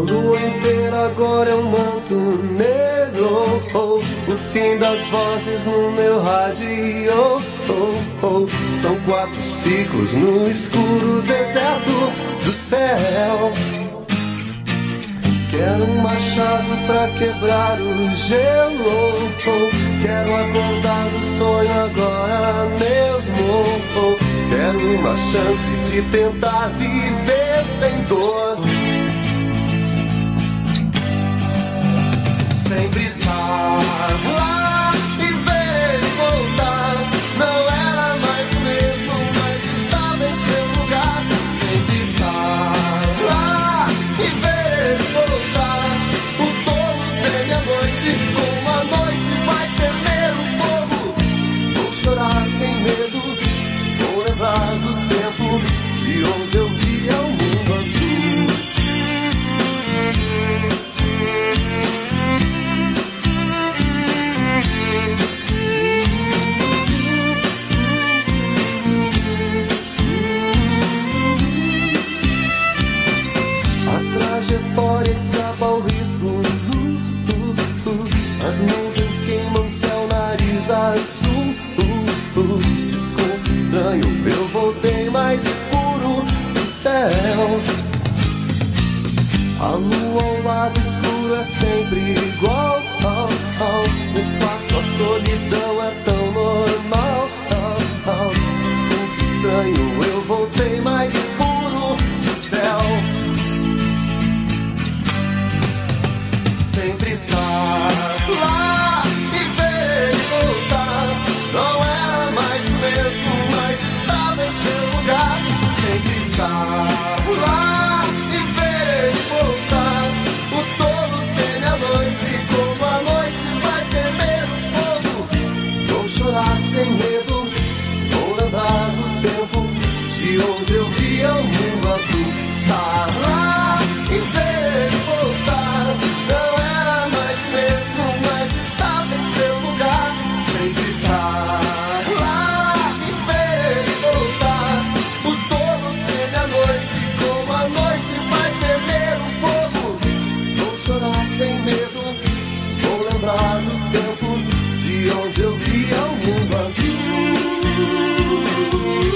lua inteira agora é um manto negro. Oh, oh. O fim das vozes no meu rádio. Oh, oh, oh. São quatro ciclos no escuro deserto do céu. Quero um machado pra quebrar o gelo. Oh, oh quero acordar do sonho agora mesmo. Oh, oh, quero uma chance de tentar viver. Chorar sem medo, vou lembrar do tempo de onde eu via o mundo azul. A trajetória escapa ao risco. As nuvens queimam céu, nariz azul. Estranho, eu voltei mais puro do céu. A lua ao lado escuro é sempre igual. Oh, oh. No espaço, a solidão chorar sem medo. Vou lembrar do tempo de onde eu via o mundo azul. Estar Thank you.